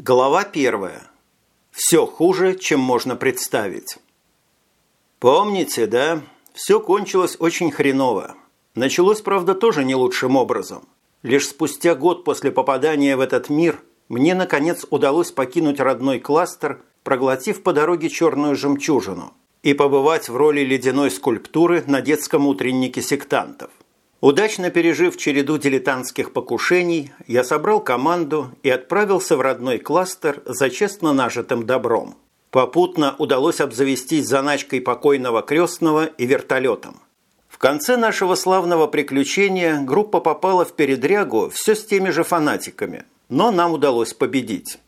Глава первая. Все хуже, чем можно представить. Помните, да? Все кончилось очень хреново. Началось, правда, тоже не лучшим образом. Лишь спустя год после попадания в этот мир мне, наконец, удалось покинуть родной кластер, проглотив по дороге черную жемчужину, и побывать в роли ледяной скульптуры на детском утреннике сектантов. Удачно пережив череду дилетантских покушений, я собрал команду и отправился в родной кластер за честно нажитым добром. Попутно удалось обзавестись заначкой покойного крестного и вертолетом. В конце нашего славного приключения группа попала в передрягу все с теми же фанатиками, но нам удалось победить.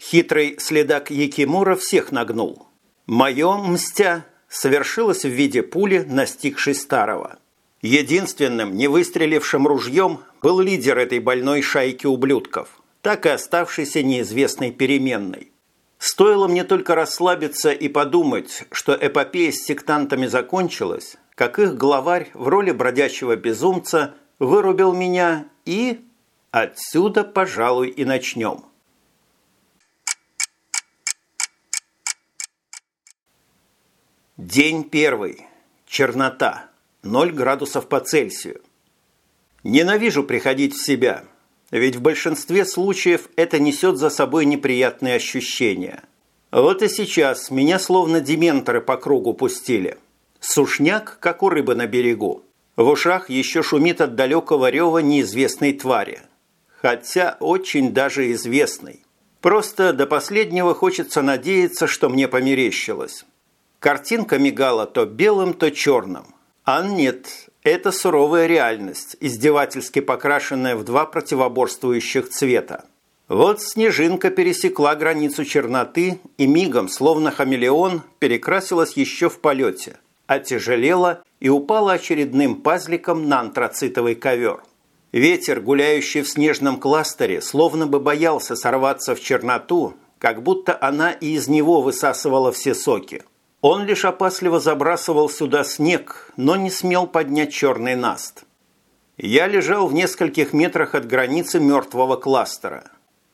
Хитрый следак Якимура всех нагнул. Мое, мстя, совершилось в виде пули, настигшей старого – Единственным, не выстрелившим ружьем, был лидер этой больной шайки ублюдков, так и оставшийся неизвестной переменной. Стоило мне только расслабиться и подумать, что эпопея с сектантами закончилась, как их главарь в роли бродячего безумца вырубил меня и... Отсюда, пожалуй, и начнем. День первый. Чернота. 0 градусов по Цельсию. Ненавижу приходить в себя, ведь в большинстве случаев это несет за собой неприятные ощущения. Вот и сейчас меня словно дементоры по кругу пустили. Сушняк, как у рыбы на берегу. В ушах еще шумит от далекого рева неизвестной твари. Хотя очень даже известной. Просто до последнего хочется надеяться, что мне померещилось. Картинка мигала то белым, то черным – а нет, это суровая реальность, издевательски покрашенная в два противоборствующих цвета. Вот снежинка пересекла границу черноты и мигом, словно хамелеон, перекрасилась еще в полете, отяжелела и упала очередным пазликом на антрацитовый ковер. Ветер, гуляющий в снежном кластере, словно бы боялся сорваться в черноту, как будто она и из него высасывала все соки. Он лишь опасливо забрасывал сюда снег, но не смел поднять черный наст. Я лежал в нескольких метрах от границы мертвого кластера.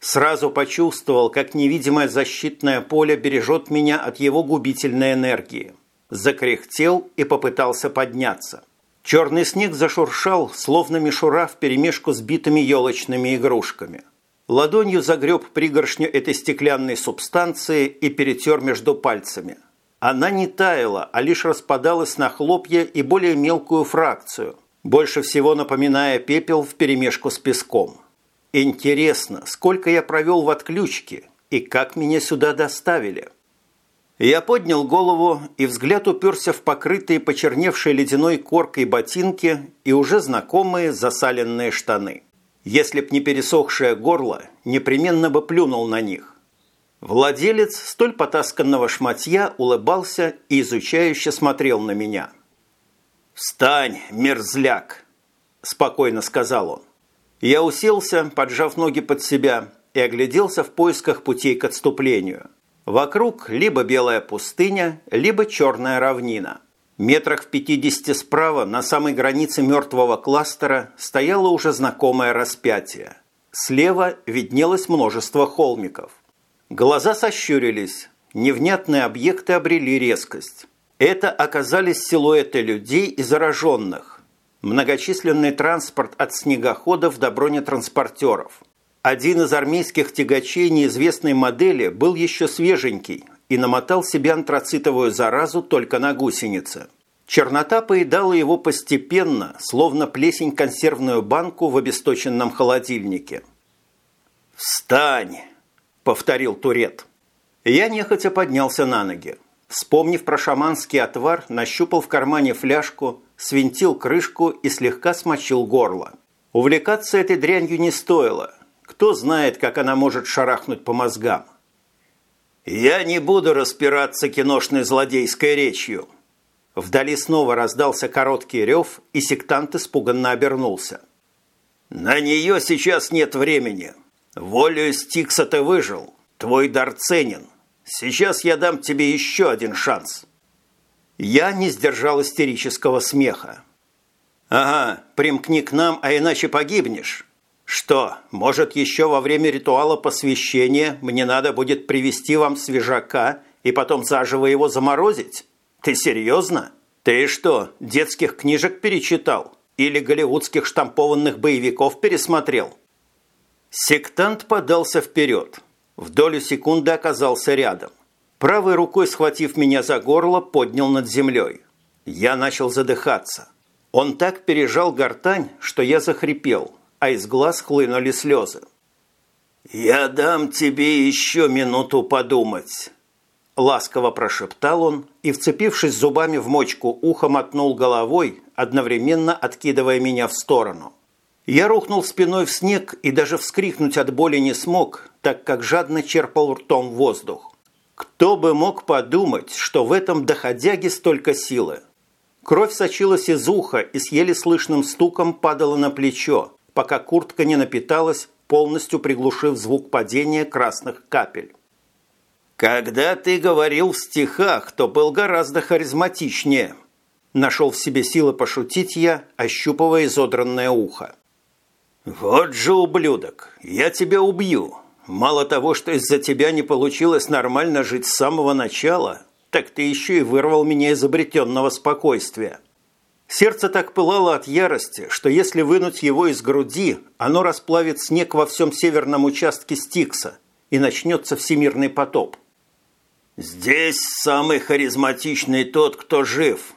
Сразу почувствовал, как невидимое защитное поле бережет меня от его губительной энергии. Закряхтел и попытался подняться. Черный снег зашуршал, словно мишура вперемешку с битыми елочными игрушками. Ладонью загреб пригоршню этой стеклянной субстанции и перетер между пальцами – она не таяла, а лишь распадалась на хлопья и более мелкую фракцию, больше всего напоминая пепел вперемешку с песком. Интересно, сколько я провел в отключке и как меня сюда доставили? Я поднял голову, и взгляд уперся в покрытые почерневшей ледяной коркой ботинки и уже знакомые засаленные штаны. Если б не пересохшее горло, непременно бы плюнул на них. Владелец столь потасканного шматья улыбался и изучающе смотрел на меня. «Встань, мерзляк!» – спокойно сказал он. Я уселся, поджав ноги под себя, и огляделся в поисках путей к отступлению. Вокруг либо белая пустыня, либо черная равнина. Метрах в пятидесяти справа, на самой границе мертвого кластера, стояло уже знакомое распятие. Слева виднелось множество холмиков – Глаза сощурились, невнятные объекты обрели резкость. Это оказались силуэты людей и зараженных. Многочисленный транспорт от снегоходов до бронетранспортеров. Один из армейских тягачей неизвестной модели был еще свеженький и намотал себе антрацитовую заразу только на гусенице. Чернота поедала его постепенно, словно плесень консервную банку в обесточенном холодильнике. «Встань!» Повторил Турет. Я нехотя поднялся на ноги. Вспомнив про шаманский отвар, нащупал в кармане фляжку, свинтил крышку и слегка смочил горло. Увлекаться этой дрянью не стоило. Кто знает, как она может шарахнуть по мозгам. «Я не буду распираться киношной злодейской речью». Вдали снова раздался короткий рев, и сектант испуганно обернулся. «На нее сейчас нет времени. Волею Стикса ты выжил. Твой дар ценен. Сейчас я дам тебе еще один шанс. Я не сдержал истерического смеха. «Ага, примкни к нам, а иначе погибнешь». Что, может, еще во время ритуала посвящения мне надо будет привести вам свежака и потом заживо его заморозить? Ты серьезно? Ты что, детских книжек перечитал? Или голливудских штампованных боевиков пересмотрел?» Сектант подался вперед. В долю секунды оказался рядом. Правой рукой, схватив меня за горло, поднял над землей. Я начал задыхаться. Он так пережал гортань, что я захрипел, а из глаз хлынули слезы. «Я дам тебе еще минуту подумать», – ласково прошептал он и, вцепившись зубами в мочку уха, мотнул головой, одновременно откидывая меня в сторону. Я рухнул спиной в снег и даже вскрикнуть от боли не смог, так как жадно черпал ртом воздух. Кто бы мог подумать, что в этом доходяге столько силы? Кровь сочилась из уха и с еле слышным стуком падала на плечо, пока куртка не напиталась, полностью приглушив звук падения красных капель. «Когда ты говорил в стихах, то был гораздо харизматичнее», нашел в себе силы пошутить я, ощупывая изодранное ухо. «Вот же ублюдок! Я тебя убью! Мало того, что из-за тебя не получилось нормально жить с самого начала, так ты еще и вырвал меня из обретенного спокойствия». Сердце так пылало от ярости, что если вынуть его из груди, оно расплавит снег во всем северном участке Стикса, и начнется всемирный потоп. «Здесь самый харизматичный тот, кто жив»,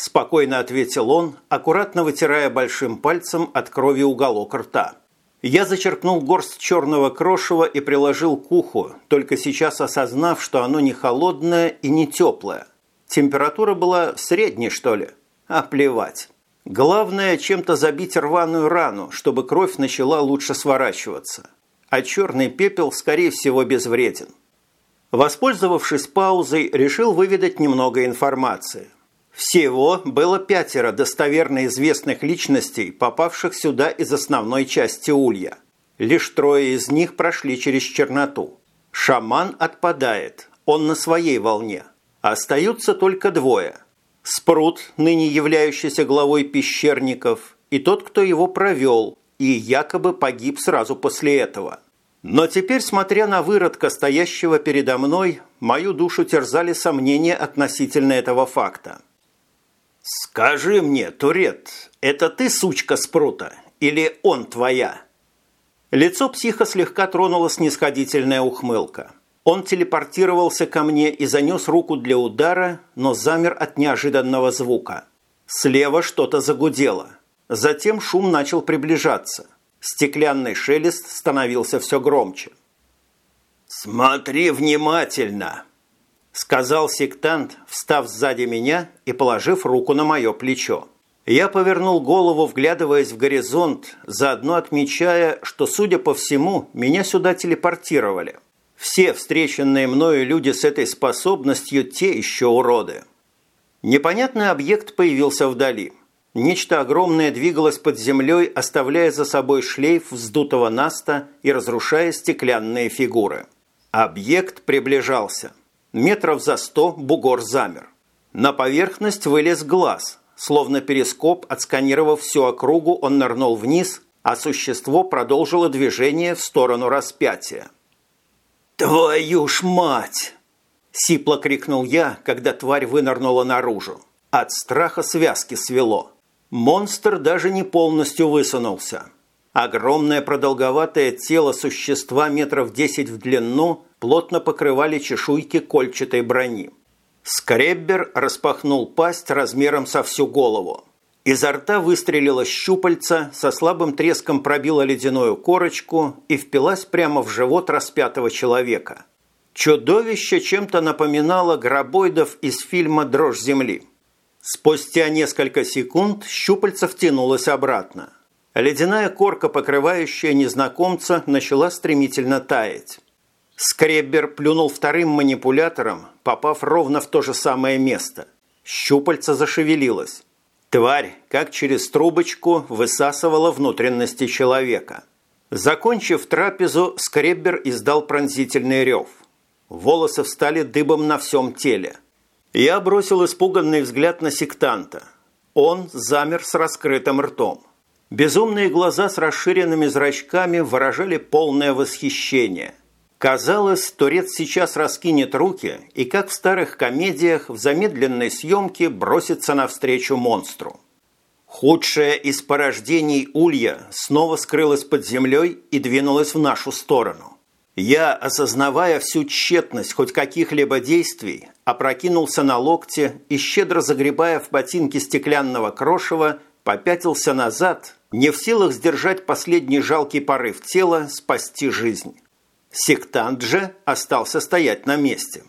спокойно ответил он, аккуратно вытирая большим пальцем от крови уголок рта. Я зачерпнул горсть черного крошева и приложил к уху, только сейчас осознав, что оно не холодное и не теплое. Температура была средней, что ли? А плевать. Главное, чем-то забить рваную рану, чтобы кровь начала лучше сворачиваться. А черный пепел, скорее всего, безвреден. Воспользовавшись паузой, решил выведать немного информации – всего было пятеро достоверно известных личностей, попавших сюда из основной части Улья. Лишь трое из них прошли через черноту. Шаман отпадает, он на своей волне. Остаются только двое. Спрут, ныне являющийся главой пещерников, и тот, кто его провел, и якобы погиб сразу после этого. Но теперь, смотря на выродка, стоящего передо мной, мою душу терзали сомнения относительно этого факта. «Скажи мне, Турет, это ты сучка спрута или он твоя?» Лицо психа слегка тронула снисходительная ухмылка. Он телепортировался ко мне и занес руку для удара, но замер от неожиданного звука. Слева что-то загудело. Затем шум начал приближаться. Стеклянный шелест становился все громче. «Смотри внимательно!» – сказал сектант, встав сзади меня и положив руку на мое плечо. Я повернул голову, вглядываясь в горизонт, заодно отмечая, что, судя по всему, меня сюда телепортировали. Все встреченные мною люди с этой способностью те еще уроды. Непонятный объект появился вдали. Нечто огромное двигалось под землей, оставляя за собой шлейф вздутого наста и разрушая стеклянные фигуры. Объект приближался. Метров за сто бугор замер. На поверхность вылез глаз. Словно перископ, отсканировав всю округу, он нырнул вниз, а существо продолжило движение в сторону распятия. «Твою ж мать!» – сипло крикнул я, когда тварь вынырнула наружу. От страха связки свело. Монстр даже не полностью высунулся. Огромное продолговатое тело существа метров десять в длину плотно покрывали чешуйки кольчатой брони. Скреббер распахнул пасть размером со всю голову. Изо рта выстрелила щупальца, со слабым треском пробила ледяную корочку и впилась прямо в живот распятого человека. Чудовище чем-то напоминало гробоидов из фильма «Дрожь земли». Спустя несколько секунд щупальца втянулось обратно. Ледяная корка, покрывающая незнакомца, начала стремительно таять. Скреббер плюнул вторым манипулятором, попав ровно в то же самое место. Щупальца зашевелилось. Тварь, как через трубочку, высасывала внутренности человека. Закончив трапезу, Скреббер издал пронзительный рев. Волосы встали дыбом на всем теле. Я бросил испуганный взгляд на сектанта. Он замер с раскрытым ртом. Безумные глаза с расширенными зрачками выражали полное восхищение. Казалось, Турец сейчас раскинет руки и, как в старых комедиях, в замедленной съемке бросится навстречу монстру. Худшее из порождений улья снова скрылось под землей и двинулось в нашу сторону. Я, осознавая всю тщетность хоть каких-либо действий, опрокинулся на локте и, щедро загребая в ботинки стеклянного крошева, попятился назад, не в силах сдержать последний жалкий порыв тела спасти жизнь. Сектант же остался стоять на месте.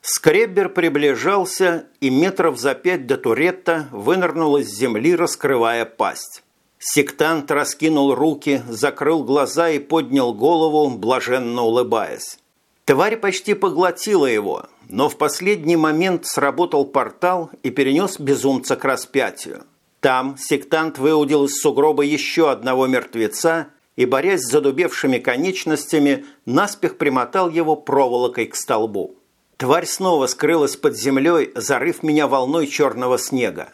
Скреббер приближался и метров за пять до Туретта вынырнул из земли, раскрывая пасть. Сектант раскинул руки, закрыл глаза и поднял голову, блаженно улыбаясь. Тварь почти поглотила его, но в последний момент сработал портал и перенес безумца к распятию. Там сектант выудил из сугроба еще одного мертвеца и, борясь с задубевшими конечностями, наспех примотал его проволокой к столбу. Тварь снова скрылась под землей, зарыв меня волной черного снега.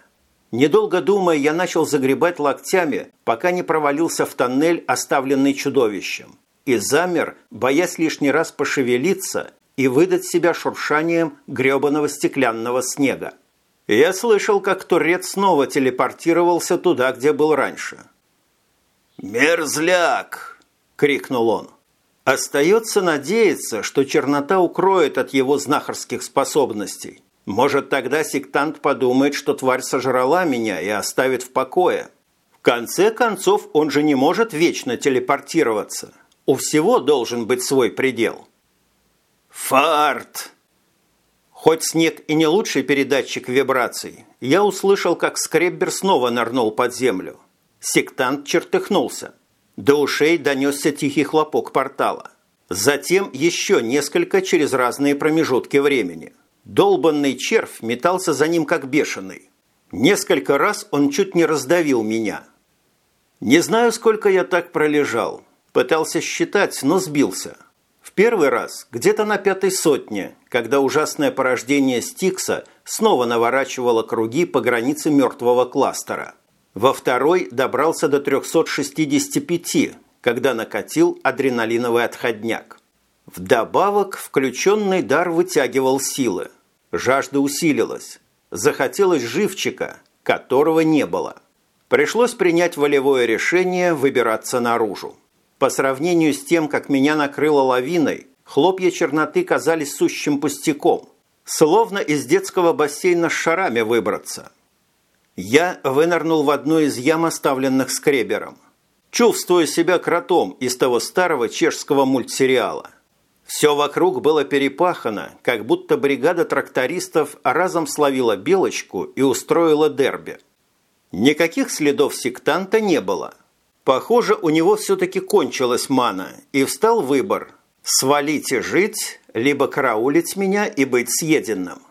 Недолго думая, я начал загребать локтями, пока не провалился в тоннель, оставленный чудовищем, и замер, боясь лишний раз пошевелиться и выдать себя шуршанием гребаного стеклянного снега. Я слышал, как турец снова телепортировался туда, где был раньше. «Мерзляк!» – крикнул он. Остается надеяться, что чернота укроет от его знахарских способностей. Может, тогда сектант подумает, что тварь сожрала меня и оставит в покое. В конце концов, он же не может вечно телепортироваться. У всего должен быть свой предел. Фарт! Хоть снег и не лучший передатчик вибраций, я услышал, как скреббер снова нырнул под землю. Сектант чертыхнулся. До ушей донесся тихий хлопок портала. Затем еще несколько через разные промежутки времени – Долбанный червь метался за ним как бешеный. Несколько раз он чуть не раздавил меня. Не знаю, сколько я так пролежал. Пытался считать, но сбился. В первый раз где-то на пятой сотне, когда ужасное порождение Стикса снова наворачивало круги по границе мертвого кластера. Во второй добрался до 365, когда накатил адреналиновый отходняк. Вдобавок, включенный дар вытягивал силы. Жажда усилилась. Захотелось живчика, которого не было. Пришлось принять волевое решение выбираться наружу. По сравнению с тем, как меня накрыло лавиной, хлопья черноты казались сущим пустяком. Словно из детского бассейна с шарами выбраться. Я вынырнул в одну из ям, оставленных скребером. Чувствуя себя кротом из того старого чешского мультсериала – все вокруг было перепахано, как будто бригада трактористов разом словила белочку и устроила дерби. Никаких следов сектанта не было. Похоже, у него все-таки кончилась мана, и встал выбор – свалить и жить, либо караулить меня и быть съеденным.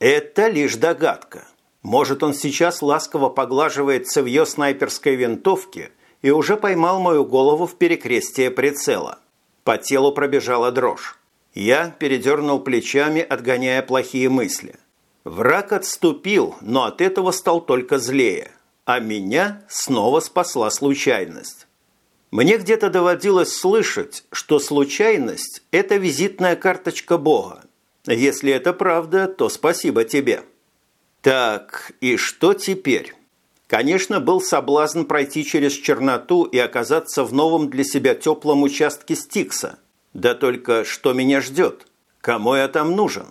Это лишь догадка. Может, он сейчас ласково поглаживает цевье снайперской винтовки и уже поймал мою голову в перекрестие прицела – по телу пробежала дрожь. Я передернул плечами, отгоняя плохие мысли. Враг отступил, но от этого стал только злее. А меня снова спасла случайность. Мне где-то доводилось слышать, что случайность – это визитная карточка Бога. Если это правда, то спасибо тебе. Так, и что теперь? Конечно, был соблазн пройти через черноту и оказаться в новом для себя теплом участке Стикса. Да только что меня ждет? Кому я там нужен?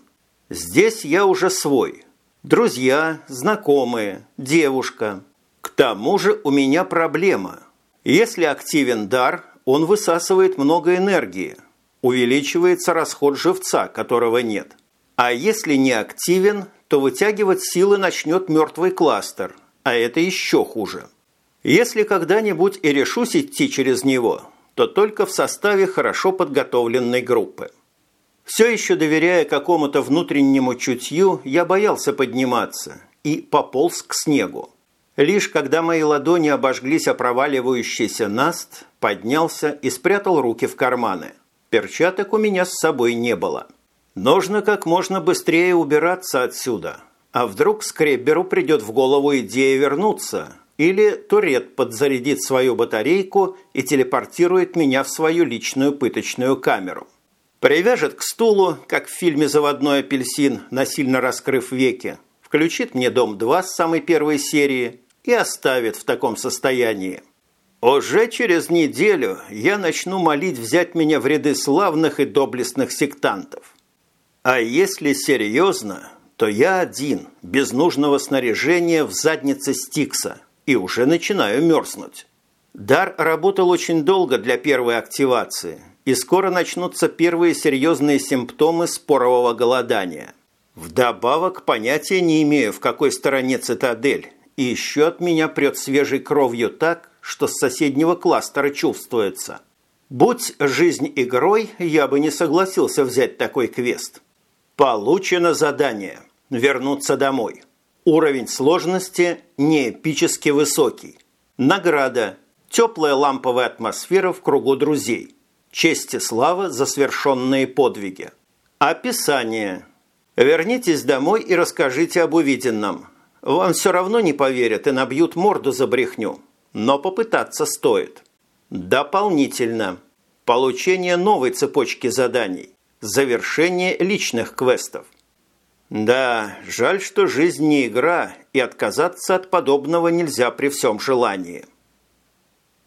Здесь я уже свой. Друзья, знакомые, девушка. К тому же у меня проблема. Если активен дар, он высасывает много энергии. Увеличивается расход живца, которого нет. А если не активен, то вытягивать силы начнет мертвый кластер – а это еще хуже. Если когда-нибудь и решусь идти через него, то только в составе хорошо подготовленной группы. Все еще доверяя какому-то внутреннему чутью, я боялся подниматься и пополз к снегу. Лишь когда мои ладони обожглись о проваливающийся наст, поднялся и спрятал руки в карманы. Перчаток у меня с собой не было. Нужно как можно быстрее убираться отсюда, а вдруг Скребберу придет в голову идея вернуться, или Турет подзарядит свою батарейку и телепортирует меня в свою личную пыточную камеру. Привяжет к стулу, как в фильме «Заводной апельсин», насильно раскрыв веки, включит мне «Дом-2» с самой первой серии и оставит в таком состоянии. Уже через неделю я начну молить взять меня в ряды славных и доблестных сектантов. А если серьезно, то я один, без нужного снаряжения в заднице Стикса, и уже начинаю мерзнуть. Дар работал очень долго для первой активации, и скоро начнутся первые серьезные симптомы спорового голодания. Вдобавок понятия не имею, в какой стороне цитадель, и еще от меня прет свежей кровью так, что с соседнего кластера чувствуется. Будь жизнь игрой, я бы не согласился взять такой квест. Получено задание – вернуться домой. Уровень сложности не эпически высокий. Награда – теплая ламповая атмосфера в кругу друзей. Честь и слава за свершенные подвиги. Описание. Вернитесь домой и расскажите об увиденном. Вам все равно не поверят и набьют морду за брехню. Но попытаться стоит. Дополнительно. Получение новой цепочки заданий. Завершение личных квестов. Да, жаль, что жизнь не игра, и отказаться от подобного нельзя при всем желании.